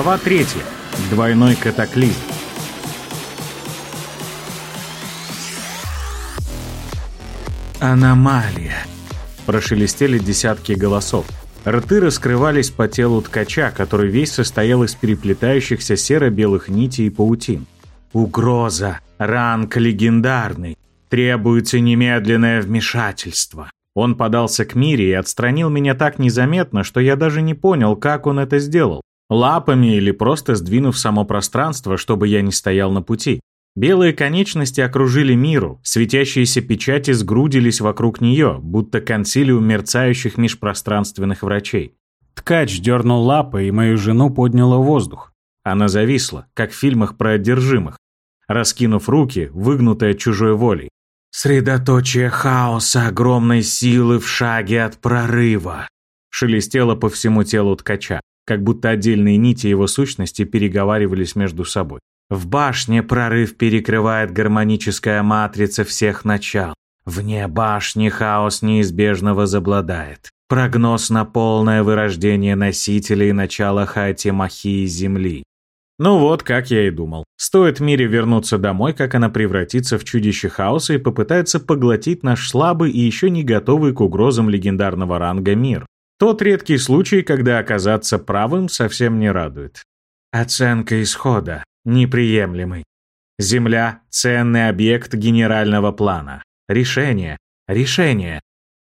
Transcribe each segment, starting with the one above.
Глава 3. Двойной катаклизм. Аномалия. Прошелестели десятки голосов. Рты раскрывались по телу ткача, который весь состоял из переплетающихся серо-белых нитей и паутин. Угроза. Ранг легендарный. Требуется немедленное вмешательство. Он подался к Мире и отстранил меня так незаметно, что я даже не понял, как он это сделал. Лапами или просто сдвинув само пространство, чтобы я не стоял на пути. Белые конечности окружили миру, светящиеся печати сгрудились вокруг нее, будто консилиум мерцающих межпространственных врачей. Ткач дернул лапы, и мою жену подняло воздух. Она зависла, как в фильмах про одержимых, раскинув руки, выгнутая чужой волей. «Средоточие хаоса огромной силы в шаге от прорыва!» шелестело по всему телу ткача, как будто отдельные нити его сущности переговаривались между собой. В башне прорыв перекрывает гармоническая матрица всех начал. Вне башни хаос неизбежно возобладает. Прогноз на полное вырождение носителей начала хаотемахии Земли. Ну вот, как я и думал. Стоит Мире вернуться домой, как она превратится в чудище хаоса и попытается поглотить наш слабый и еще не готовый к угрозам легендарного ранга мир. Тот редкий случай, когда оказаться правым совсем не радует. Оценка исхода. Неприемлемый. Земля – ценный объект генерального плана. Решение. Решение.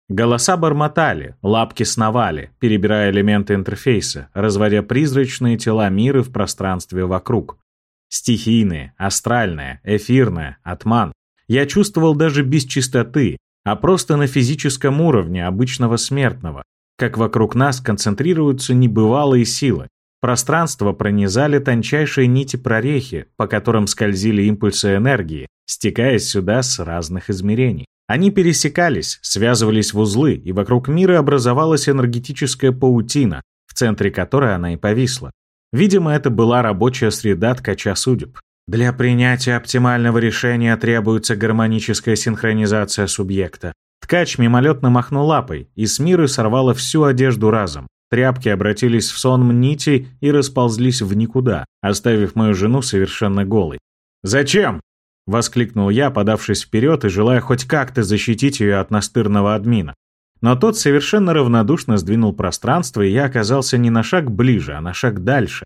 Голоса бормотали, лапки сновали, перебирая элементы интерфейса, разводя призрачные тела мира в пространстве вокруг. Стихийные, астральное, эфирное, атман. Я чувствовал даже без чистоты, а просто на физическом уровне обычного смертного, как вокруг нас концентрируются небывалые силы. Пространство пронизали тончайшие нити прорехи, по которым скользили импульсы энергии, стекаясь сюда с разных измерений. Они пересекались, связывались в узлы, и вокруг мира образовалась энергетическая паутина, в центре которой она и повисла. Видимо, это была рабочая среда ткача судеб. Для принятия оптимального решения требуется гармоническая синхронизация субъекта. Ткач мимолетно махнул лапой, и с мира сорвало всю одежду разом. Тряпки обратились в сон нитей и расползлись в никуда, оставив мою жену совершенно голой. «Зачем?» — воскликнул я, подавшись вперед и желая хоть как-то защитить ее от настырного админа. Но тот совершенно равнодушно сдвинул пространство, и я оказался не на шаг ближе, а на шаг дальше.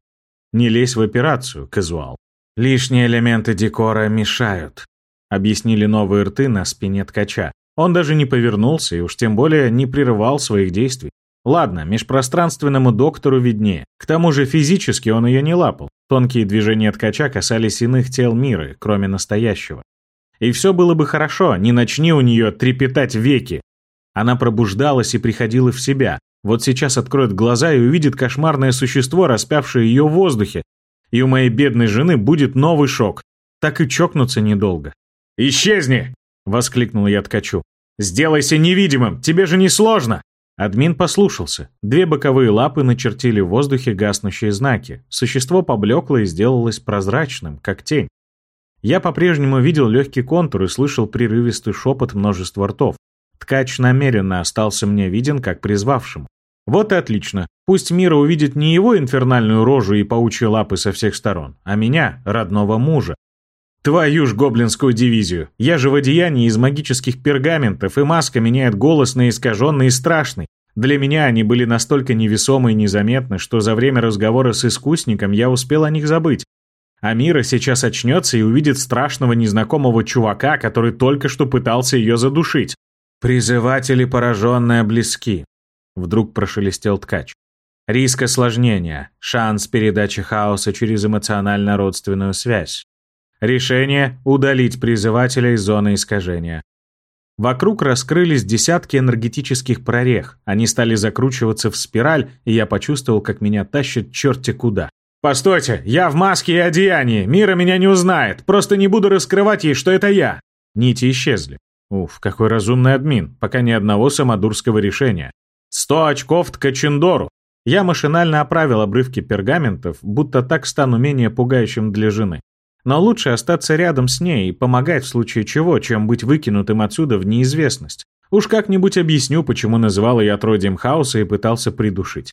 Не лезь в операцию, казуал. Лишние элементы декора мешают, объяснили новые рты на спине ткача. Он даже не повернулся и уж тем более не прерывал своих действий. Ладно, межпространственному доктору виднее. К тому же физически он ее не лапал. Тонкие движения ткача касались иных тел мира, кроме настоящего. И все было бы хорошо, не начни у нее трепетать веки. Она пробуждалась и приходила в себя. Вот сейчас откроет глаза и увидит кошмарное существо, распявшее ее в воздухе. И у моей бедной жены будет новый шок. Так и чокнуться недолго. «Исчезни!» — воскликнул я ткачу. «Сделайся невидимым! Тебе же не сложно!» Админ послушался. Две боковые лапы начертили в воздухе гаснущие знаки. Существо поблекло и сделалось прозрачным, как тень. Я по-прежнему видел легкий контур и слышал прерывистый шепот множества ртов. Ткач намеренно остался мне виден, как призвавшему. Вот и отлично. Пусть Мира увидит не его инфернальную рожу и паучьи лапы со всех сторон, а меня, родного мужа. Твою ж гоблинскую дивизию. Я же в одеянии из магических пергаментов, и маска меняет голос на искаженный и страшный. Для меня они были настолько невесомы и незаметны, что за время разговора с искусником я успел о них забыть. А Мира сейчас очнется и увидит страшного незнакомого чувака, который только что пытался ее задушить. «Призыватели пораженные близки», — вдруг прошелестел ткач. «Риск осложнения, шанс передачи хаоса через эмоционально-родственную связь. Решение – удалить призывателя из зоны искажения. Вокруг раскрылись десятки энергетических прорех. Они стали закручиваться в спираль, и я почувствовал, как меня тащат черти куда. «Постойте, я в маске и одеянии, Мира меня не узнает, просто не буду раскрывать ей, что это я!» Нити исчезли. Уф, какой разумный админ, пока ни одного самодурского решения. Сто очков Ткачендору. Я машинально оправил обрывки пергаментов, будто так стану менее пугающим для жены. Но лучше остаться рядом с ней и помогать в случае чего, чем быть выкинутым отсюда в неизвестность. Уж как-нибудь объясню, почему называл ее отродьем хаоса и пытался придушить.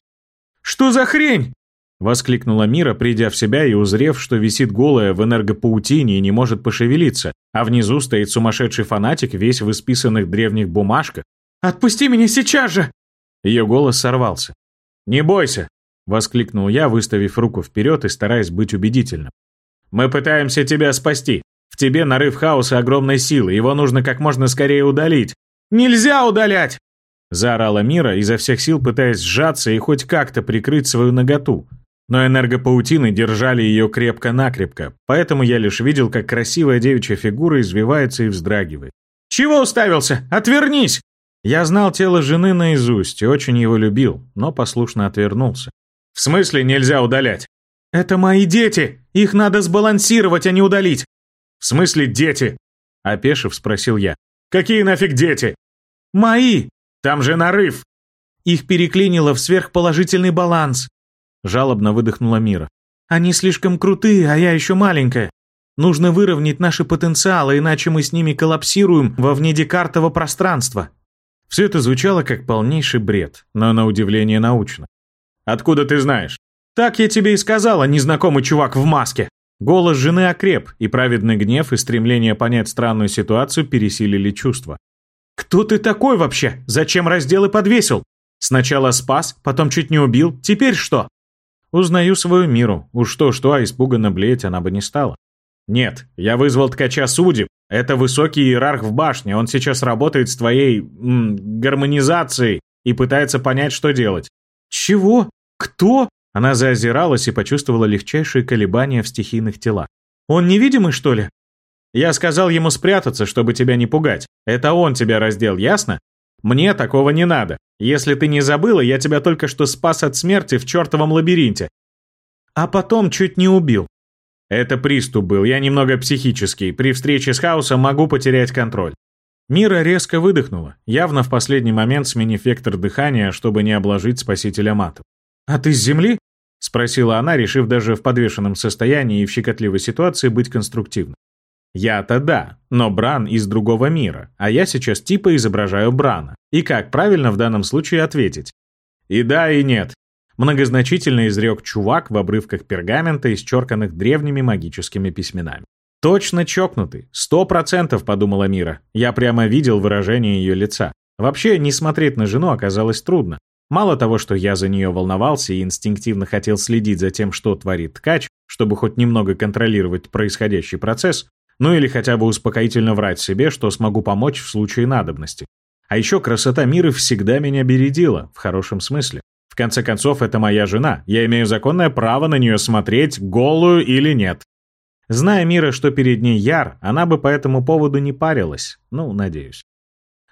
«Что за хрень?» Воскликнула Мира, придя в себя и узрев, что висит голая в энергопаутине и не может пошевелиться, а внизу стоит сумасшедший фанатик, весь в исписанных древних бумажках. «Отпусти меня сейчас же!» Ее голос сорвался. «Не бойся!» — воскликнул я, выставив руку вперед и стараясь быть убедительным. «Мы пытаемся тебя спасти. В тебе нарыв хаоса огромной силы, его нужно как можно скорее удалить». «Нельзя удалять!» — заорала Мира, изо всех сил пытаясь сжаться и хоть как-то прикрыть свою наготу. Но энергопаутины держали ее крепко-накрепко, поэтому я лишь видел, как красивая девичья фигура извивается и вздрагивает. «Чего уставился? Отвернись!» Я знал тело жены наизусть и очень его любил, но послушно отвернулся. «В смысле нельзя удалять?» «Это мои дети! Их надо сбалансировать, а не удалить!» «В смысле дети?» Опешив, спросил я. «Какие нафиг дети?» «Мои! Там же нарыв!» Их переклинило в сверхположительный баланс. Жалобно выдохнула Мира. «Они слишком крутые, а я еще маленькая. Нужно выровнять наши потенциалы, иначе мы с ними коллапсируем во внедекартово пространство». Все это звучало как полнейший бред, но на удивление научно. «Откуда ты знаешь?» «Так я тебе и сказала, незнакомый чувак в маске». Голос жены окреп, и праведный гнев и стремление понять странную ситуацию пересилили чувства. «Кто ты такой вообще? Зачем раздел и подвесил? Сначала спас, потом чуть не убил, теперь что?» Узнаю свою миру. Уж что-что, а испуганно блеять она бы не стала. Нет, я вызвал ткача судеб. Это высокий иерарх в башне. Он сейчас работает с твоей... М, гармонизацией и пытается понять, что делать. Чего? Кто? Она заозиралась и почувствовала легчайшие колебания в стихийных телах. Он невидимый, что ли? Я сказал ему спрятаться, чтобы тебя не пугать. Это он тебя раздел, ясно? Мне такого не надо. Если ты не забыла, я тебя только что спас от смерти в чертовом лабиринте. А потом чуть не убил. Это приступ был, я немного психический. При встрече с хаосом могу потерять контроль. Мира резко выдохнула, явно в последний момент сменив вектор дыхания, чтобы не обложить спасителя матом. «А ты с земли?» — спросила она, решив даже в подвешенном состоянии и в щекотливой ситуации быть конструктивной. Я-то да, но Бран из другого мира, а я сейчас типа изображаю Брана. И как правильно в данном случае ответить? И да, и нет. Многозначительно изрек чувак в обрывках пергамента, исчерканных древними магическими письменами. Точно чокнутый, сто процентов, подумала Мира. Я прямо видел выражение ее лица. Вообще, не смотреть на жену оказалось трудно. Мало того, что я за нее волновался и инстинктивно хотел следить за тем, что творит ткач, чтобы хоть немного контролировать происходящий процесс, ну или хотя бы успокоительно врать себе, что смогу помочь в случае надобности. А еще красота мира всегда меня бередила, в хорошем смысле. В конце концов, это моя жена, я имею законное право на нее смотреть, голую или нет. Зная Мира, что перед ней Яр, она бы по этому поводу не парилась, ну, надеюсь.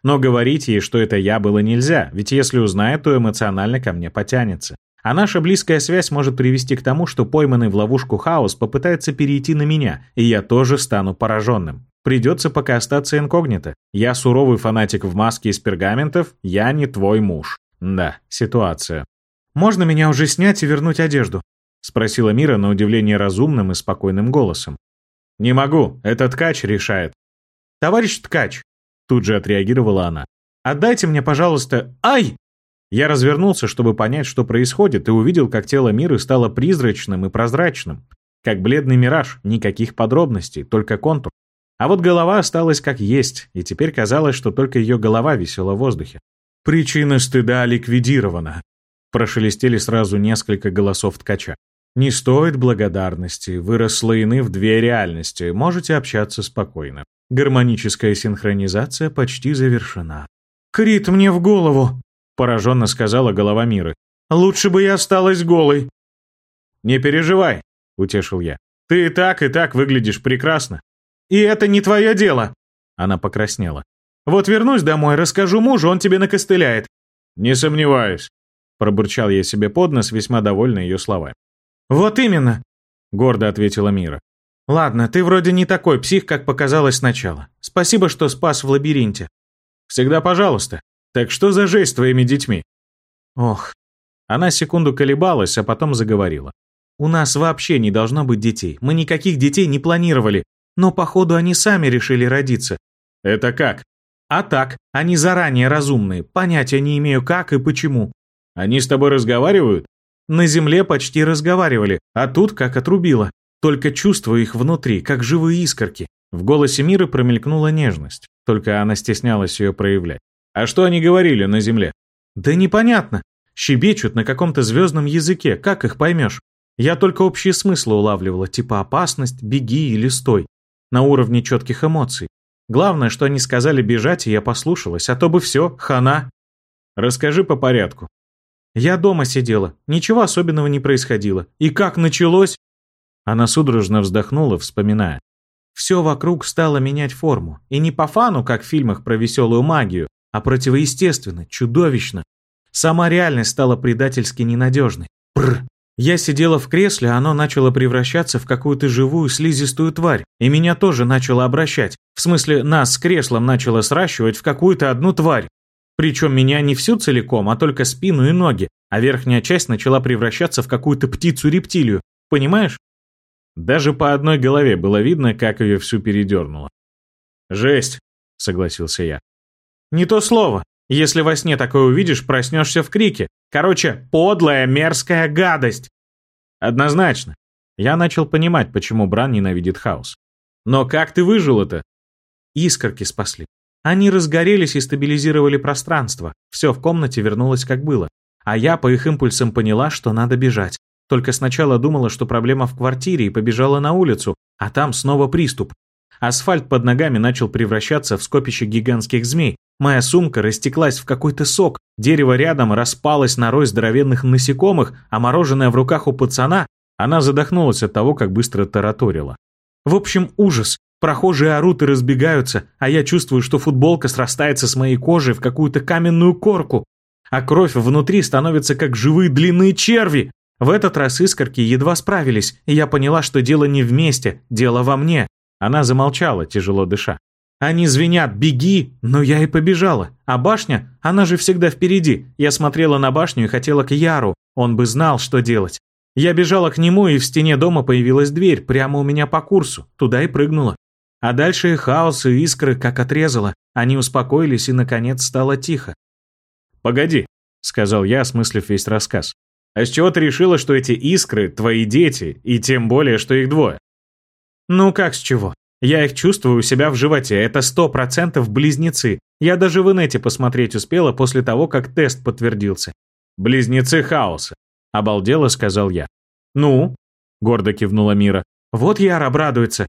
Но говорить ей, что это я, было нельзя, ведь если узнает, то эмоционально ко мне потянется. А наша близкая связь может привести к тому, что пойманный в ловушку хаос попытается перейти на меня, и я тоже стану пораженным. Придется пока остаться инкогнито. Я суровый фанатик в маске из пергаментов, я не твой муж. Да, ситуация. «Можно меня уже снять и вернуть одежду?» — спросила Мира на удивление разумным и спокойным голосом. «Не могу, это ткач решает». «Товарищ ткач!» — тут же отреагировала она. «Отдайте мне, пожалуйста...» «Ай!» Я развернулся, чтобы понять, что происходит, и увидел, как тело Миры стало призрачным и прозрачным. Как бледный мираж, никаких подробностей, только контур. А вот голова осталась как есть, и теперь казалось, что только ее голова висела в воздухе. «Причина стыда ликвидирована», — прошелестели сразу несколько голосов ткача. «Не стоит благодарности, вы расслоены в две реальности, можете общаться спокойно. Гармоническая синхронизация почти завершена». «Крит мне в голову!» пораженно сказала голова Миры. «Лучше бы я осталась голой». «Не переживай», — утешил я. «Ты и так, и так выглядишь прекрасно». «И это не твое дело», — она покраснела. «Вот вернусь домой, расскажу мужу, он тебе накостыляет». «Не сомневаюсь», — пробурчал я себе под нос, весьма довольный ее словами. «Вот именно», — гордо ответила Мира. «Ладно, ты вроде не такой псих, как показалось сначала. Спасибо, что спас в лабиринте». «Всегда пожалуйста», так что за жесть с твоими детьми?» «Ох». Она секунду колебалась, а потом заговорила. «У нас вообще не должно быть детей. Мы никаких детей не планировали. Но, походу, они сами решили родиться». «Это как?» «А так, они заранее разумные. Понятия не имею, как и почему». «Они с тобой разговаривают?» На земле почти разговаривали, а тут как отрубило. Только чувствую их внутри, как живые искорки. В голосе Миры промелькнула нежность, только она стеснялась ее проявлять. А что они говорили на земле? Да непонятно. Щебечут на каком-то звездном языке, как их поймешь? Я только общие смыслы улавливала, типа опасность, беги или стой. На уровне четких эмоций. Главное, что они сказали бежать, и я послушалась, а то бы все, хана. Расскажи по порядку. Я дома сидела, ничего особенного не происходило. И как началось? Она судорожно вздохнула, вспоминая. Все вокруг стало менять форму. И не по фану, как в фильмах про веселую магию, а противоестественно, чудовищно. Сама реальность стала предательски ненадежной. Бррр. Я сидела в кресле, а оно начало превращаться в какую-то живую слизистую тварь, и меня тоже начало обращать. В смысле, нас с креслом начало сращивать в какую-то одну тварь. Причем меня не всю целиком, а только спину и ноги, а верхняя часть начала превращаться в какую-то птицу-рептилию. Понимаешь? Даже по одной голове было видно, как ее всю передернуло. «Жесть», — согласился я. «Не то слово. Если во сне такое увидишь, проснешься в крике. Короче, подлая, мерзкая гадость. Однозначно. Я начал понимать, почему Бран ненавидит хаос. Но как ты выжил это? Искорки спасли. Они разгорелись и стабилизировали пространство. Все в комнате вернулось как было. А я по их импульсам поняла, что надо бежать. Только сначала думала, что проблема в квартире и побежала на улицу, а там снова приступ. Асфальт под ногами начал превращаться в скопище гигантских змей. Моя сумка растеклась в какой-то сок, дерево рядом распалось на рой здоровенных насекомых, а мороженое в руках у пацана, она задохнулась от того, как быстро тараторила. В общем, ужас. Прохожие орут и разбегаются, а я чувствую, что футболка срастается с моей кожи в какую-то каменную корку, а кровь внутри становится как живые длинные черви. В этот раз искорки едва справились, и я поняла, что дело не вместе, дело во мне. Она замолчала, тяжело дыша. Они звенят «беги», но я и побежала. А башня, она же всегда впереди. Я смотрела на башню и хотела к Яру, он бы знал, что делать. Я бежала к нему, и в стене дома появилась дверь, прямо у меня по курсу. Туда и прыгнула. А дальше и хаос, и искры как отрезало. Они успокоились, и, наконец, стало тихо. «Погоди», — сказал я, осмыслив весь рассказ. «А с чего ты решила, что эти искры — твои дети, и тем более, что их двое?» Ну как с чего? Я их чувствую у себя в животе, это сто процентов близнецы. Я даже в инете посмотреть успела после того, как тест подтвердился. «Близнецы хаоса», — обалдело сказал я. «Ну?» — гордо кивнула Мира. «Вот Яр обрадуется».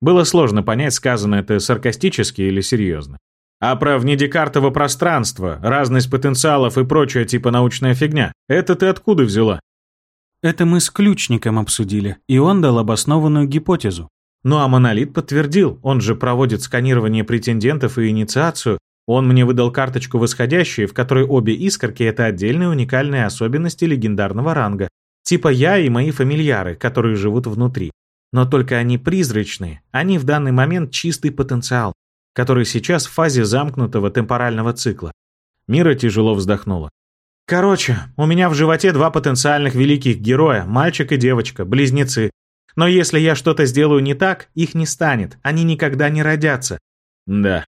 Было сложно понять, сказано это саркастически или серьезно. А про внедекартово пространство, разность потенциалов и прочая типа научная фигня, это ты откуда взяла? Это мы с ключником обсудили, и он дал обоснованную гипотезу. Ну а Монолит подтвердил, он же проводит сканирование претендентов и инициацию. Он мне выдал карточку восходящей, в которой обе искорки — это отдельные уникальные особенности легендарного ранга. Типа я и мои фамильяры, которые живут внутри. Но только они призрачные, они в данный момент чистый потенциал, который сейчас в фазе замкнутого темпорального цикла. Мира тяжело вздохнула. Короче, у меня в животе два потенциальных великих героя, мальчик и девочка, близнецы. Но если я что-то сделаю не так, их не станет, они никогда не родятся. Да.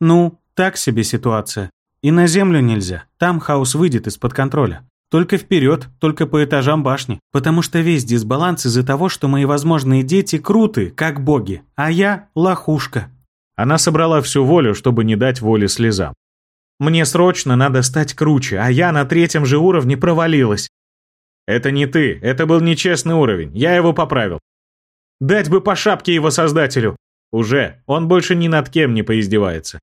Ну, так себе ситуация. И на землю нельзя, там хаос выйдет из-под контроля. Только вперед, только по этажам башни. Потому что весь дисбаланс из-за того, что мои возможные дети круты, как боги, а я лохушка. Она собрала всю волю, чтобы не дать воли слезам. Мне срочно надо стать круче, а я на третьем же уровне провалилась. Это не ты, это был нечестный уровень, я его поправил. Дать бы по шапке его создателю. Уже, он больше ни над кем не поиздевается.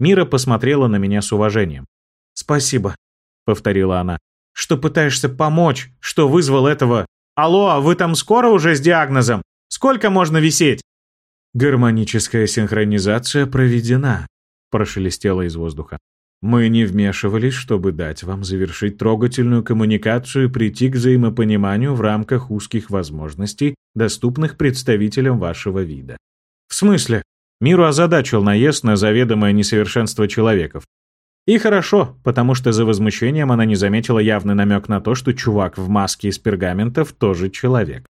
Мира посмотрела на меня с уважением. «Спасибо», — повторила она, — «что пытаешься помочь, что вызвал этого... Алло, а вы там скоро уже с диагнозом? Сколько можно висеть?» «Гармоническая синхронизация проведена», — прошелестело из воздуха. Мы не вмешивались, чтобы дать вам завершить трогательную коммуникацию и прийти к взаимопониманию в рамках узких возможностей, доступных представителям вашего вида. В смысле? Миру озадачил наезд на заведомое несовершенство человеков. И хорошо, потому что за возмущением она не заметила явный намек на то, что чувак в маске из пергаментов тоже человек.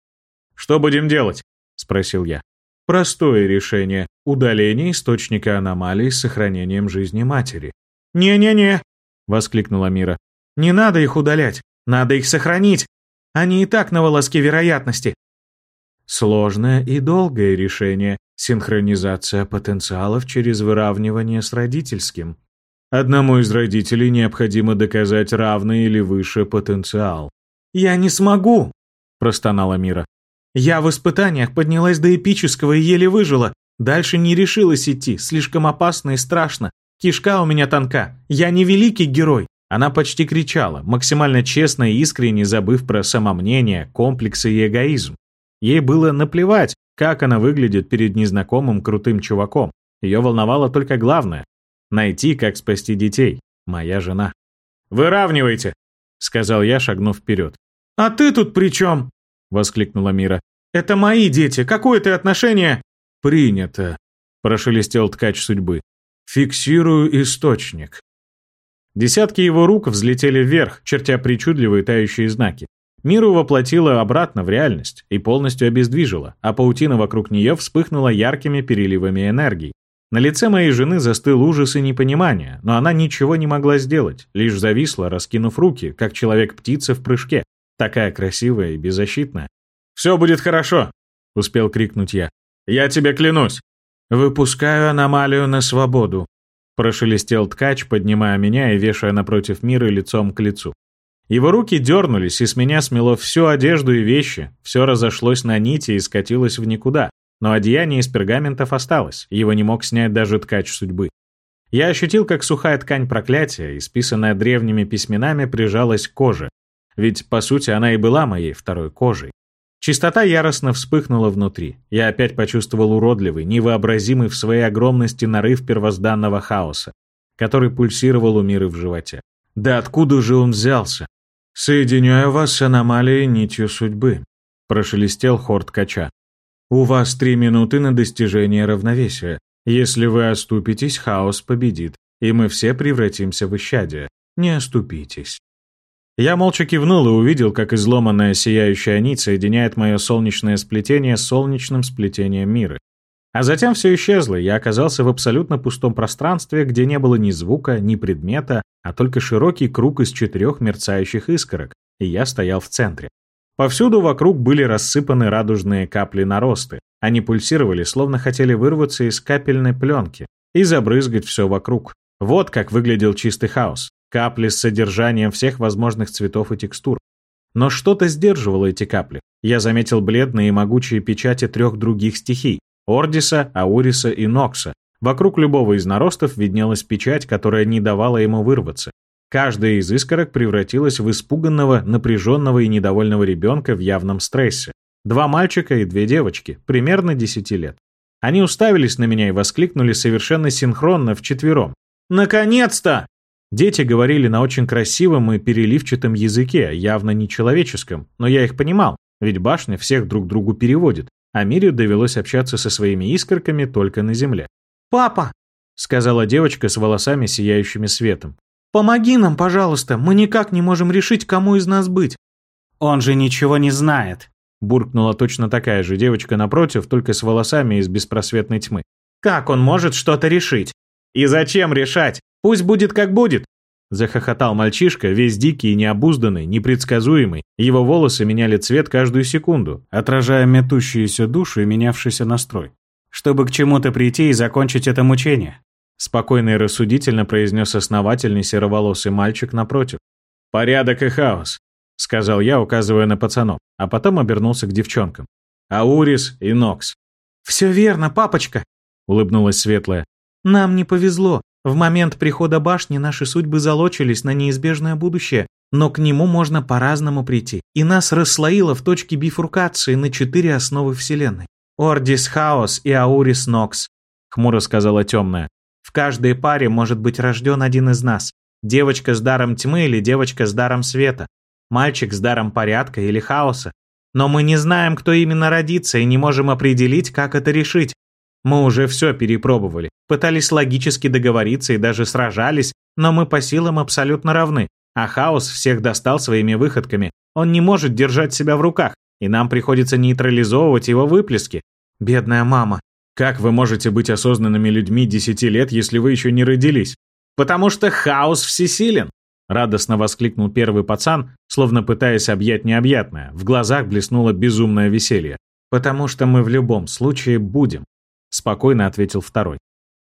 «Что будем делать?» — спросил я. «Простое решение. Удаление источника аномалий с сохранением жизни матери. «Не-не-не!» — воскликнула Мира. «Не надо их удалять. Надо их сохранить. Они и так на волоске вероятности. Сложное и долгое решение – синхронизация потенциалов через выравнивание с родительским. Одному из родителей необходимо доказать равный или выше потенциал. «Я не смогу!» – простонала Мира. «Я в испытаниях поднялась до эпического и еле выжила. Дальше не решилась идти, слишком опасно и страшно. Кишка у меня тонка. Я не великий герой». Она почти кричала, максимально честно и искренне забыв про самомнение, комплексы и эгоизм. Ей было наплевать, как она выглядит перед незнакомым крутым чуваком. Ее волновало только главное Найти, как спасти детей. Моя жена. «Выравнивайте!» — сказал я, шагнув вперед. «А ты тут при чем?» — воскликнула Мира. «Это мои дети. Какое ты отношение?» «Принято», — прошелестел ткач судьбы. «Фиксирую источник». Десятки его рук взлетели вверх, чертя причудливые тающие знаки. Миру воплотила обратно в реальность и полностью обездвижила, а паутина вокруг нее вспыхнула яркими переливами энергии. На лице моей жены застыл ужас и непонимание, но она ничего не могла сделать, лишь зависла, раскинув руки, как человек-птица в прыжке, такая красивая и беззащитная. «Все будет хорошо!» — успел крикнуть я. «Я тебе клянусь!» «Выпускаю аномалию на свободу», — прошелестел ткач, поднимая меня и вешая напротив мира лицом к лицу. Его руки дернулись, и с меня смело всю одежду и вещи, все разошлось на нити и скатилось в никуда, но одеяние из пергаментов осталось, его не мог снять даже ткач судьбы. Я ощутил, как сухая ткань проклятия, исписанная древними письменами, прижалась к коже. Ведь, по сути, она и была моей второй кожей. Чистота яростно вспыхнула внутри. Я опять почувствовал уродливый, невообразимый в своей огромности нарыв первозданного хаоса, который пульсировал у мира в животе. Да откуда же он взялся? «Соединяю вас с аномалией нитью судьбы», — прошелестел хор ткача. У вас три минуты на достижение равновесия. Если вы оступитесь, хаос победит, и мы все превратимся в исчадие. Не оступитесь. Я молча кивнул и увидел, как изломанная сияющая нить соединяет мое солнечное сплетение с солнечным сплетением мира. А затем все исчезло, и я оказался в абсолютно пустом пространстве, где не было ни звука, ни предмета, а только широкий круг из четырех мерцающих искорок, и я стоял в центре. Повсюду вокруг были рассыпаны радужные капли наросты. Они пульсировали, словно хотели вырваться из капельной пленки и забрызгать все вокруг. Вот как выглядел чистый хаос. Капли с содержанием всех возможных цветов и текстур. Но что-то сдерживало эти капли. Я заметил бледные и могучие печати трех других стихий – Ордиса, Ауриса и Нокса. Вокруг любого из наростов виднелась печать, которая не давала ему вырваться. Каждая из искорок превратилась в испуганного, напряженного и недовольного ребенка в явном стрессе. Два мальчика и две девочки, примерно 10 лет. Они уставились на меня и воскликнули совершенно синхронно вчетвером. «Наконец-то!» Дети говорили на очень красивом и переливчатом языке, явно нечеловеческом, но я их понимал, ведь башня всех друг другу переводит, а Мире довелось общаться со своими искорками только на земле. «Папа!» — сказала девочка с волосами, сияющими светом. «Помоги нам, пожалуйста, мы никак не можем решить, кому из нас быть». «Он же ничего не знает», — буркнула точно такая же девочка напротив, только с волосами из беспросветной тьмы. «Как он может что-то решить? И зачем решать? Пусть будет как будет!» Захохотал мальчишка, весь дикий необузданный, непредсказуемый. Его волосы меняли цвет каждую секунду, отражая метущиеся души и менявшийся настрой. Чтобы к чему-то прийти и закончить это мучение. Спокойно и рассудительно произнес основательный сероволосый мальчик напротив. «Порядок и хаос», — сказал я, указывая на пацанов, а потом обернулся к девчонкам. «Аурис и Нокс». «Все верно, папочка», — улыбнулась Светлая. «Нам не повезло. В момент прихода башни наши судьбы залочились на неизбежное будущее, но к нему можно по-разному прийти. И нас расслоило в точке бифуркации на четыре основы Вселенной. Ордис Хаос и Аурис Нокс», — хмуро сказала темная. В каждой паре может быть рожден один из нас. Девочка с даром тьмы или девочка с даром света. Мальчик с даром порядка или хаоса. Но мы не знаем, кто именно родится, и не можем определить, как это решить. Мы уже все перепробовали, пытались логически договориться и даже сражались, но мы по силам абсолютно равны. А хаос всех достал своими выходками. Он не может держать себя в руках, и нам приходится нейтрализовывать его выплески. Бедная мама. Как вы можете быть осознанными людьми 10 лет, если вы еще не родились? Потому что хаос всесилен, Радостно воскликнул первый пацан, словно пытаясь объять необъятное. В глазах блеснуло безумное веселье. «Потому что мы в любом случае будем», — спокойно ответил второй.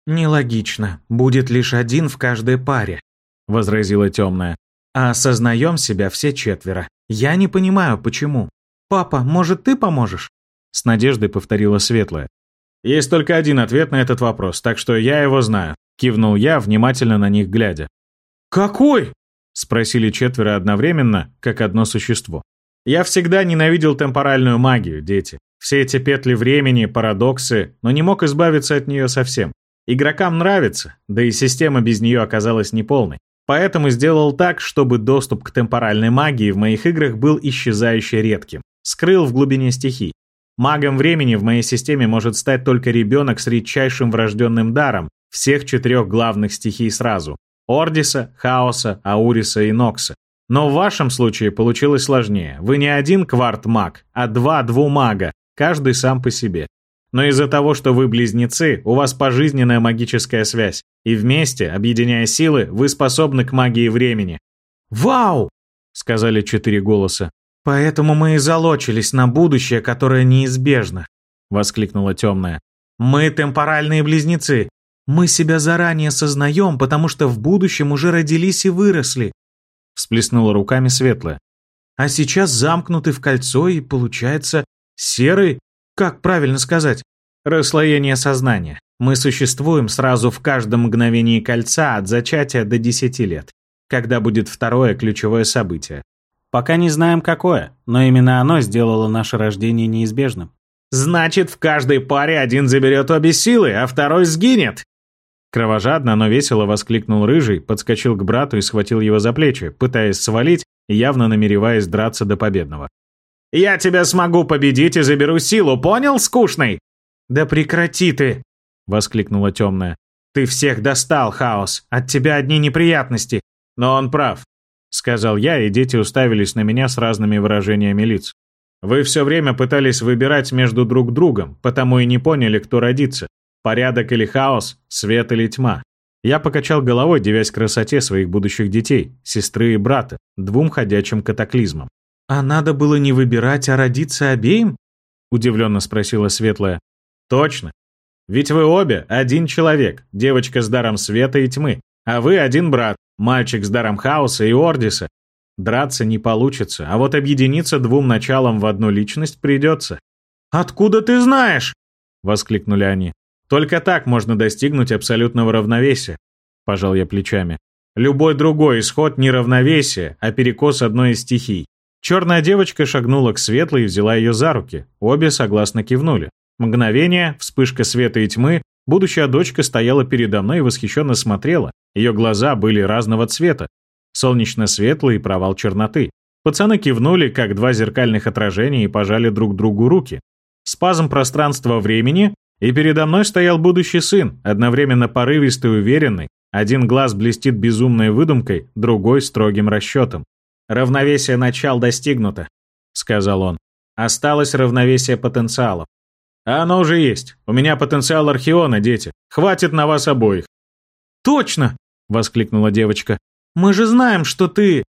«Нелогично. Будет лишь один в каждой паре», — возразила темная. «А осознаем себя все четверо. Я не понимаю, почему. Папа, может, ты поможешь?» С надеждой повторила Светлая. «Есть только один ответ на этот вопрос, так что я его знаю», — кивнул я, внимательно на них глядя. «Какой?» — спросили четверо одновременно, как одно существо. «Я всегда ненавидел темпоральную магию, дети. Все эти петли времени, парадоксы, но не мог избавиться от нее совсем. Игрокам нравится, да и система без нее оказалась неполной. Поэтому сделал так, чтобы доступ к темпоральной магии в моих играх был исчезающе редким. Скрыл в глубине стихий. Магом времени в моей системе может стать только ребенок с редчайшим врожденным даром всех четырех главных стихий сразу. Ордиса, Хаоса, Ауриса и Нокса. Но в вашем случае получилось сложнее. Вы не один кварт-маг, а два двумага, каждый сам по себе. Но из-за того, что вы близнецы, у вас пожизненная магическая связь, и вместе, объединяя силы, вы способны к магии времени. «Вау!» — сказали четыре голоса. «Поэтому мы и залочились на будущее, которое неизбежно», — воскликнула темная. «Мы темпоральные близнецы. Мы себя заранее сознаем, потому что в будущем уже родились и выросли», — всплеснула руками светлая. «А сейчас замкнуты в кольцо и, получается, серый, как правильно сказать, расслоение сознания. Мы существуем сразу в каждом мгновении кольца от зачатия до десяти лет, когда будет второе ключевое событие. Пока не знаем какое, но именно оно сделало наше рождение неизбежным. «Значит, в каждой паре один заберет обе силы, а второй сгинет!» Кровожадно, но весело воскликнул Рыжий, подскочил к брату и схватил его за плечи, пытаясь свалить явно намереваясь драться до победного. «Я тебя смогу победить и заберу силу, понял, скучный?» «Да прекрати ты!» — воскликнула темная. «Ты всех достал, Хаос! От тебя одни неприятности!» «Но он прав сказал я, и дети уставились на меня с разными выражениями лиц. Вы все время пытались выбирать между друг другом, потому и не поняли, кто родится. Порядок или хаос, свет или тьма. Я покачал головой, девясь красоте своих будущих детей, сестры и брата, двум ходячим катаклизмам. «А надо было не выбирать, а родиться обеим?» Удивленно спросила Светлая. «Точно. Ведь вы обе один человек, девочка с даром света и тьмы, а вы один брат, Мальчик с даром хаоса и Ордиса. Драться не получится, а вот объединиться двум началам в одну личность придется. «Откуда ты знаешь?» — воскликнули они. «Только так можно достигнуть абсолютного равновесия», — пожал я плечами. «Любой другой исход не равновесие, а перекос одной из стихий». Черная девочка шагнула к светлой и взяла ее за руки. Обе согласно кивнули. Мгновение, вспышка света и тьмы, будущая дочка стояла передо мной и восхищенно смотрела, ее глаза были разного цвета, солнечно-светлый провал черноты. Пацаны кивнули, как два зеркальных отражения, и пожали друг другу руки. Спазм пространства-времени, и передо мной стоял будущий сын, одновременно порывистый и уверенный. Один глаз блестит безумной выдумкой, другой — строгим расчетом. «Равновесие начал достигнуто», — сказал он. «Осталось равновесие потенциалов. А оно уже есть. У меня потенциал Археона, дети. Хватит на вас обоих». «Точно!» — воскликнула девочка. «Мы же знаем, что ты...»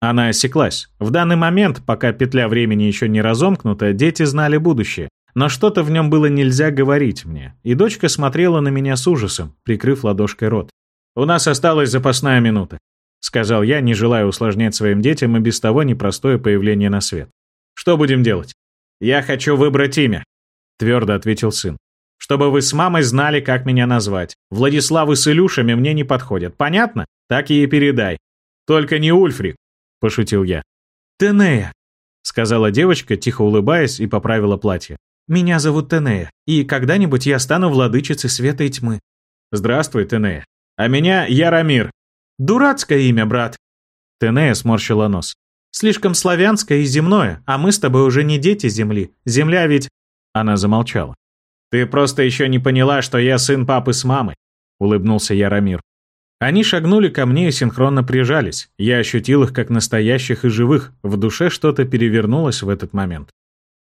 Она осеклась. В данный момент, пока петля времени еще не разомкнута, дети знали будущее. Но что-то в нем было нельзя говорить мне. И дочка смотрела на меня с ужасом, прикрыв ладошкой рот. «У нас осталась запасная минута», — сказал я, не желая усложнять своим детям и без того непростое появление на свет. «Что будем делать?» «Я хочу выбрать имя», — твердо ответил сын. Чтобы вы с мамой знали, как меня назвать. Владиславы с Илюшами мне не подходят. Понятно? Так и передай. Только не Ульфрик, пошутил я. Тенея, сказала девочка, тихо улыбаясь, и поправила платье. Меня зовут Тенея, и когда-нибудь я стану владычицей света и тьмы. Здравствуй, Тенея. А меня Яромир. Дурацкое имя, брат. Тенея сморщила нос. Слишком славянское и земное, а мы с тобой уже не дети земли. Земля ведь... Она замолчала. «Ты просто еще не поняла, что я сын папы с мамой», — улыбнулся Яромир. Они шагнули ко мне и синхронно прижались. Я ощутил их как настоящих и живых. В душе что-то перевернулось в этот момент.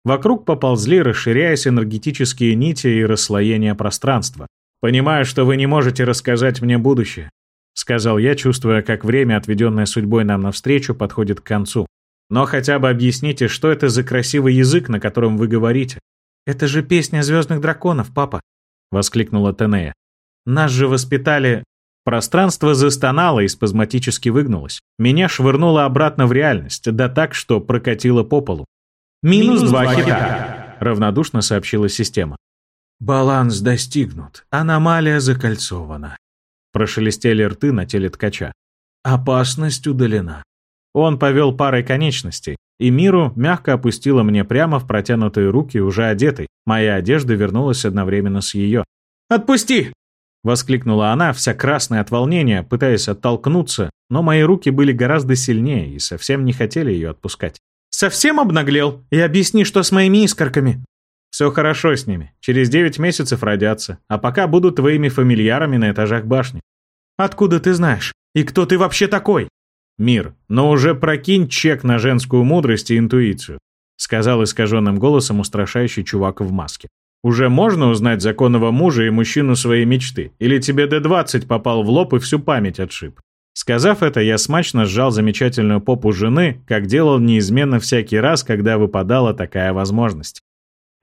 Вокруг поползли, расширяясь энергетические нити и расслоения пространства. «Понимаю, что вы не можете рассказать мне будущее», сказал я, чувствуя, как время, отведенное судьбой нам навстречу, подходит к концу. Но хотя бы объясните, что это за красивый язык, на котором вы говорите. Это же песня звездных драконов, папа, воскликнула Тенея. Нас же воспитали... Пространство застонало и спазматически выгнулось. Меня швырнуло обратно в реальность, да так, что прокатило по полу. «Минус два хита», — равнодушно сообщила система. «Баланс достигнут. Аномалия закольцована», — прошелестели рты на теле ткача. «Опасность удалена». Он повел парой конечностей, и Миру мягко опустила мне прямо в протянутые руки, уже одетой. Моя одежда вернулась одновременно с ее. «Отпусти!» — воскликнула она, вся красная от волнения, пытаясь оттолкнуться, но мои руки были гораздо сильнее и совсем не хотели ее отпускать. «Совсем обнаглел? И объясни, что с моими искорками?» Все хорошо с ними. Через девять месяцев родятся. А пока будут твоими фамильярами на этажах башни. Откуда ты знаешь? И кто ты вообще такой? Мир, но уже прокинь чек на женскую мудрость и интуицию, сказал искаженным голосом устрашающий чувак в маске. Уже можно узнать законного мужа и мужчину своей мечты? Или тебе Д-20 попал в лоб и всю память отшиб? Сказав это, я смачно сжал замечательную попу жены, как делал неизменно всякий раз, когда выпадала такая возможность.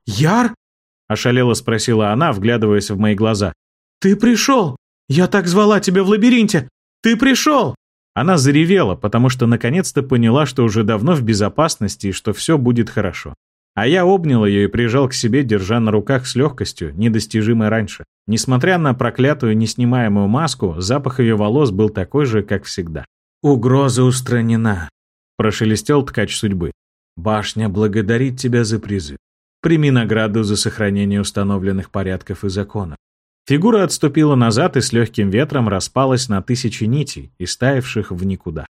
«Яр?» — ошалело спросила она, вглядываясь в мои глаза. «Ты пришел! Я так звала тебя в лабиринте! Ты пришел!» Она заревела, потому что наконец-то поняла, что уже давно в безопасности и что все будет хорошо. А я обнял ее и прижал к себе, держа на руках с легкостью, недостижимой раньше. Несмотря на проклятую неснимаемую маску, запах ее волос был такой же, как всегда. «Угроза устранена», — прошелестел ткач судьбы. «Башня благодарит тебя за призыв. Прими награду за сохранение установленных порядков и законов. Фигура отступила назад и с легким ветром распалась на тысячи нитей, истаявших в никуда.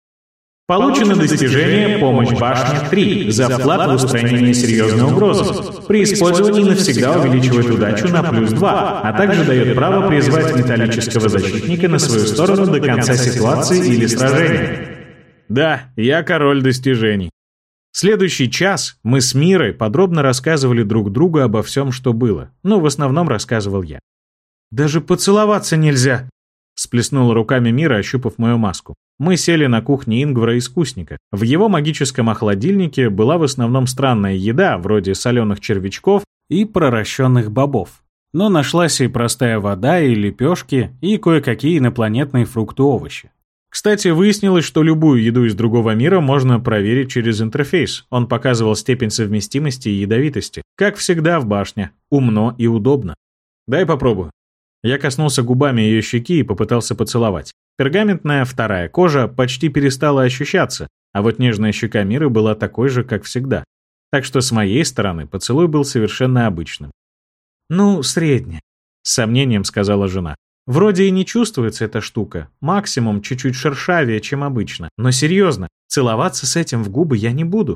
Получено достижение «Помощь башне 3» за вклад в устранение серьезной угрозы. При использовании навсегда увеличивает удачу на плюс 2, а также дает право призвать металлического защитника на свою сторону до конца ситуации или сражения. Да, я король достижений. Следующий час мы с Мирой подробно рассказывали друг другу обо всем, что было. Ну, в основном рассказывал я. «Даже поцеловаться нельзя!» Сплеснула руками Мира, ощупав мою маску. Мы сели на кухне Ингвара-искусника. В его магическом охладильнике была в основном странная еда, вроде соленых червячков и проращенных бобов. Но нашлась и простая вода, и лепешки, и кое-какие инопланетные фрукты-овощи. Кстати, выяснилось, что любую еду из другого мира можно проверить через интерфейс. Он показывал степень совместимости и ядовитости. Как всегда в башне. Умно и удобно. Дай попробую. Я коснулся губами ее щеки и попытался поцеловать. Пергаментная вторая кожа почти перестала ощущаться, а вот нежная щека Миры была такой же, как всегда. Так что с моей стороны поцелуй был совершенно обычным. «Ну, средне», — с сомнением сказала жена. Вроде и не чувствуется эта штука, максимум чуть-чуть шершавее, чем обычно. Но серьезно, целоваться с этим в губы я не буду.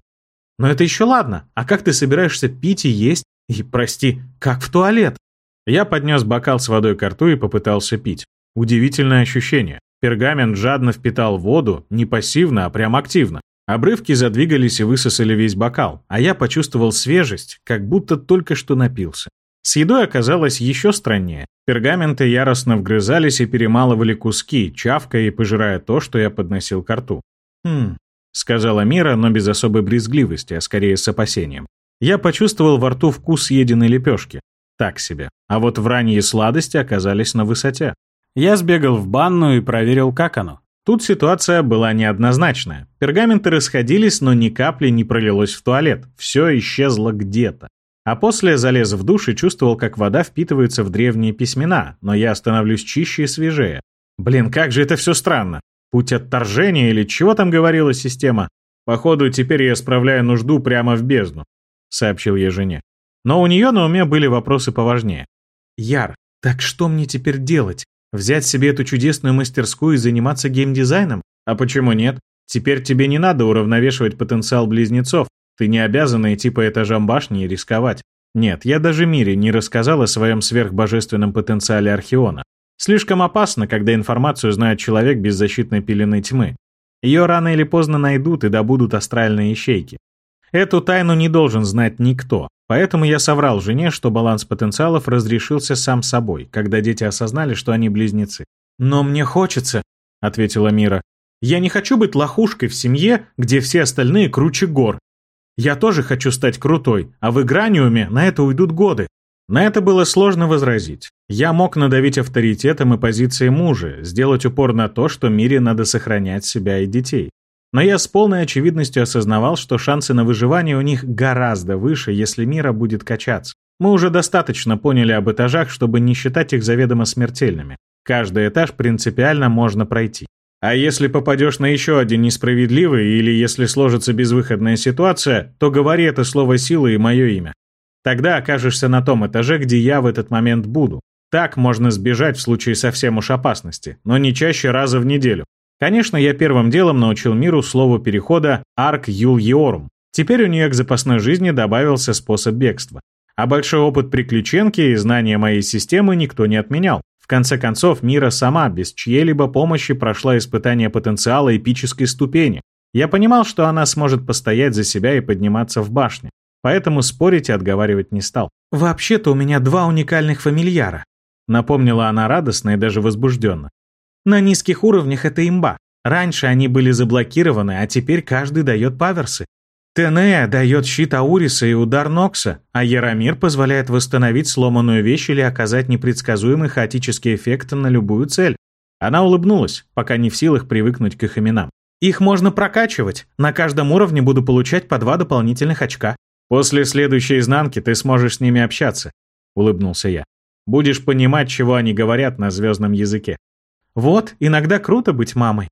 Но это еще ладно, а как ты собираешься пить и есть? И, прости, как в туалет? Я поднес бокал с водой к рту и попытался пить. Удивительное ощущение. Пергамент жадно впитал воду, не пассивно, а прям активно. Обрывки задвигались и высосали весь бокал, а я почувствовал свежесть, как будто только что напился. С едой оказалось еще страннее. Пергаменты яростно вгрызались и перемалывали куски, чавкая и пожирая то, что я подносил к рту. «Хм», — сказала Мира, но без особой брезгливости, а скорее с опасением. Я почувствовал во рту вкус съеденной лепешки. Так себе. А вот вранье сладости оказались на высоте. Я сбегал в банную и проверил, как оно. Тут ситуация была неоднозначная. Пергаменты расходились, но ни капли не пролилось в туалет. Все исчезло где-то. А после залез в душ и чувствовал, как вода впитывается в древние письмена, но я становлюсь чище и свежее. Блин, как же это все странно. Путь отторжения или чего там говорила система? Походу, теперь я справляю нужду прямо в бездну, сообщил я жене. Но у нее на уме были вопросы поважнее. Яр, так что мне теперь делать? Взять себе эту чудесную мастерскую и заниматься геймдизайном? А почему нет? Теперь тебе не надо уравновешивать потенциал близнецов, ты не обязана идти по этажам башни и рисковать. Нет, я даже Мире не рассказал о своем сверхбожественном потенциале Архиона. Слишком опасно, когда информацию знает человек без защитной пелены тьмы. Ее рано или поздно найдут и добудут астральные ищейки. Эту тайну не должен знать никто, поэтому я соврал жене, что баланс потенциалов разрешился сам собой, когда дети осознали, что они близнецы. «Но мне хочется», ответила Мира. «Я не хочу быть лохушкой в семье, где все остальные круче гор. Я тоже хочу стать крутой, а в Играниуме на это уйдут годы». На это было сложно возразить. Я мог надавить авторитетом и позицией мужа, сделать упор на то, что Мире надо сохранять себя и детей. Но я с полной очевидностью осознавал, что шансы на выживание у них гораздо выше, если Мира будет качаться. Мы уже достаточно поняли об этажах, чтобы не считать их заведомо смертельными. Каждый этаж принципиально можно пройти. А если попадешь на еще один несправедливый, или если сложится безвыходная ситуация, то говори это слово силы и мое имя. Тогда окажешься на том этаже, где я в этот момент буду. Так можно сбежать в случае совсем уж опасности, но не чаще раза в неделю. Конечно, я первым делом научил миру слову перехода «арк юл еорум». Теперь у нее к запасной жизни добавился способ бегства. А большой опыт приключенки и знания моей системы никто не отменял. В конце концов, Мира сама, без чьей-либо помощи, прошла испытание потенциала эпической ступени. Я понимал, что она сможет постоять за себя и подниматься в башне. Поэтому спорить и отговаривать не стал. «Вообще-то у меня два уникальных фамильяра», напомнила она радостно и даже возбужденно. «На низких уровнях это имба. Раньше они были заблокированы, а теперь каждый дает паверсы. Тенея дает щит Ауриса и удар Нокса, а Яромир позволяет восстановить сломанную вещь или оказать непредсказуемый хаотический эффект на любую цель. Она улыбнулась, пока не в силах привыкнуть к их именам. Их можно прокачивать. На каждом уровне буду получать по два дополнительных очка. После следующей изнанки ты сможешь с ними общаться, улыбнулся я. Будешь понимать, чего они говорят на звездном языке. Вот, иногда круто быть мамой.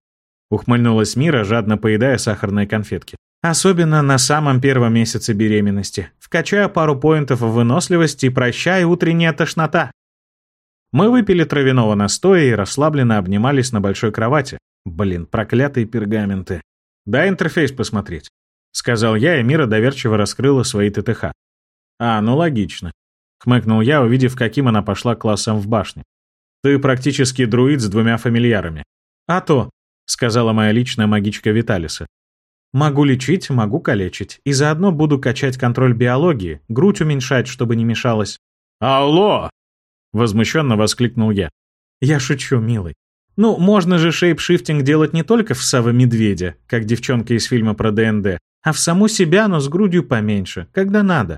Ухмыльнулась Мира, жадно поедая сахарные конфетки. Особенно на самом первом месяце беременности. Вкачаю пару поинтов выносливости и прощай утренняя тошнота. Мы выпили травяного настоя и расслабленно обнимались на большой кровати. Блин, проклятые пергаменты. Дай интерфейс посмотреть. Сказал я, и Мира доверчиво раскрыла свои ТТХ. А, ну логично. Хмыкнул я, увидев, каким она пошла классом в башне. Ты практически друид с двумя фамильярами. А то, сказала моя личная магичка Виталиса. Могу лечить, могу калечить. И заодно буду качать контроль биологии, грудь уменьшать, чтобы не мешалось. «Алло!» — возмущенно воскликнул я. «Я шучу, милый. Ну, можно же шейпшифтинг делать не только в Сава Медведя, как девчонка из фильма про ДНД, а в саму себя, но с грудью поменьше, когда надо».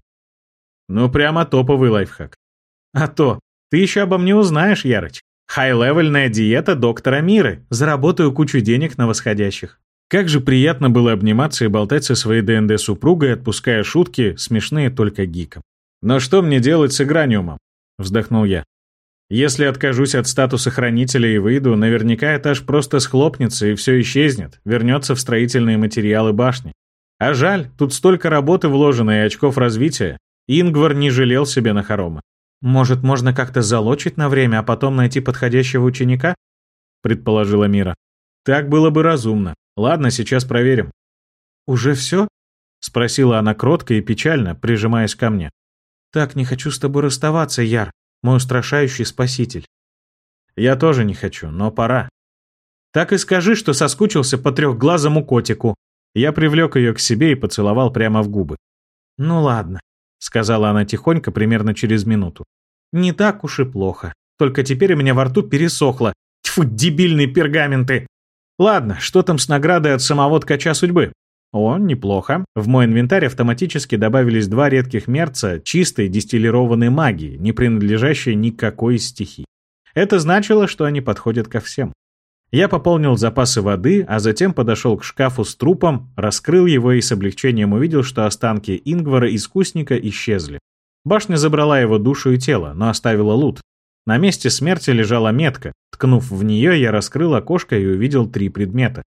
«Ну, прямо топовый лайфхак». «А то, ты еще обо мне узнаешь, Ярыч. Хай-левельная диета доктора Миры. Заработаю кучу денег на восходящих. Как же приятно было обниматься и болтать со своей ДНД-супругой, отпуская шутки, смешные только гиком. «Но что мне делать с Играниумом?» — вздохнул я. «Если откажусь от статуса хранителя и выйду, наверняка этаж просто схлопнется и все исчезнет, вернется в строительные материалы башни. А жаль, тут столько работы вложено и очков развития. Ингвар не жалел себе на хоромы. «Может, можно как-то залочить на время, а потом найти подходящего ученика?» — предположила Мира. «Так было бы разумно. Ладно, сейчас проверим. «Уже все?» — спросила она кротко и печально, прижимаясь ко мне. «Так не хочу с тобой расставаться, Яр, мой устрашающий спаситель». «Я тоже не хочу, но пора». «Так и скажи, что соскучился по трехглазому котику». Я привлек ее к себе и поцеловал прямо в губы. «Ну ладно», — сказала она тихонько, примерно через минуту. «Не так уж и плохо. Только теперь у меня во рту пересохло. Тьфу, дебильные пергаменты!» Ладно, что там с наградой от самого ткача судьбы? О, неплохо. В мой инвентарь автоматически добавились два редких мерца чистой дистиллированной магии, не принадлежащей никакой из стихий. Это значило, что они подходят ко всем. Я пополнил запасы воды, а затем подошел к шкафу с трупом, раскрыл его и с облегчением увидел, что останки Ингвара-искусника исчезли. Башня забрала его душу и тело, но оставила лут. На месте смерти лежала метка. Ткнув в нее, я раскрыл окошко и увидел три предмета.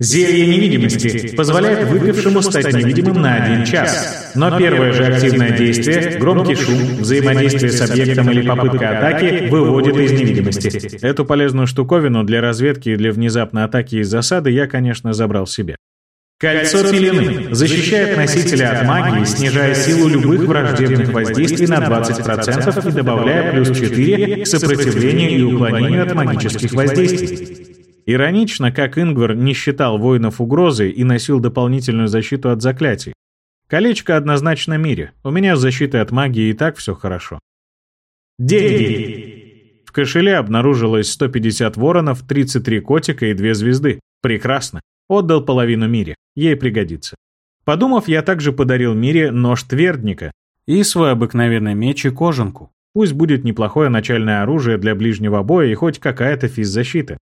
Зелье невидимости позволяет выпившему стать невидимым на один час. Но первое же активное действие, громкий шум, взаимодействие с объектом или попытка атаки выводит из невидимости. Эту полезную штуковину для разведки и для внезапной атаки из засады я, конечно, забрал себе. Кольцо пелены защищает носителя от магии, снижая силу любых враждебных воздействий на 20% и добавляя плюс 4 к сопротивлению и уклонению от магических воздействий. Иронично, как Ингвар не считал воинов угрозой и носил дополнительную защиту от заклятий. Колечко однозначно мире. У меня с защитой от магии и так все хорошо. Деньги. В кошеле обнаружилось 150 воронов, 33 котика и 2 звезды. Прекрасно. Отдал половину Мире. Ей пригодится. Подумав, я также подарил Мире нож твердника и свой обыкновенный меч и кожанку. Пусть будет неплохое начальное оружие для ближнего боя и хоть какая-то физзащита.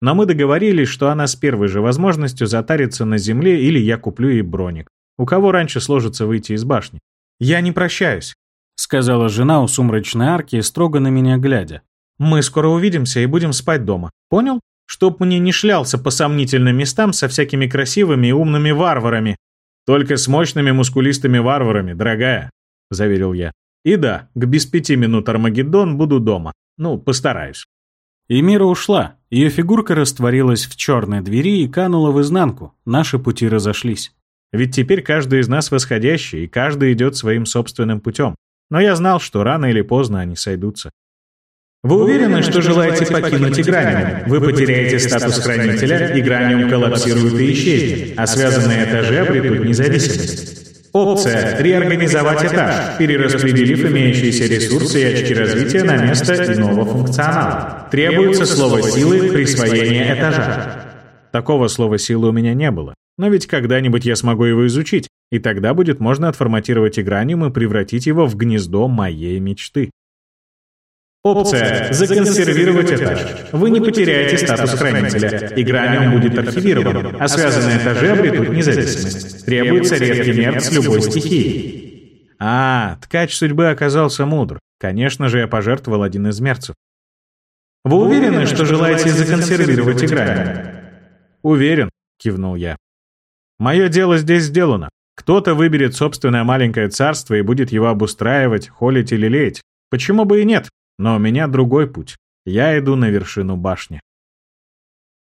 Но мы договорились, что она с первой же возможностью затарится на земле или я куплю ей броник. У кого раньше сложится выйти из башни? «Я не прощаюсь», — сказала жена у сумрачной арки, строго на меня глядя. «Мы скоро увидимся и будем спать дома. Понял? Чтоб мне не шлялся по сомнительным местам со всякими красивыми и умными варварами. Только с мощными мускулистыми варварами, дорогая», — заверил я. «И да, к без пяти минут Армагеддон буду дома. Ну, постараюсь». И Мира ушла. Ее фигурка растворилась в черной двери и канула в изнанку. Наши пути разошлись. Ведь теперь каждый из нас восходящий, и каждый идет своим собственным путем. Но я знал, что рано или поздно они сойдутся. Вы уверены, что желаете покинуть Играниум? Вы потеряете статус хранителя, Играниум коллапсирует и исчезнет, а связанные этажи обретут независимость. Опция «Реорганизовать этаж», перераспределив имеющиеся ресурсы и очки развития на место иного функционала. Требуется слово силы «Присвоение этажа». Такого слова силы у меня не было. Но ведь когда-нибудь я смогу его изучить, и тогда будет можно отформатировать Играниум и превратить его в гнездо моей мечты. Опция «Законсервировать этаж». Вы не потеряете статус хранителя. Играниум будет архивирован, а связанные этажи обретут независимость. Требуется редкий мерц любой стихии. А, ткач судьбы оказался мудр. Конечно же, я пожертвовал один из мерцев. Вы уверены, что желаете законсервировать Играниум? Уверен, кивнул я. Мое дело здесь сделано. Кто-то выберет собственное маленькое царство и будет его обустраивать, холить или леять. Почему бы и нет? Но у меня другой путь. Я иду на вершину башни.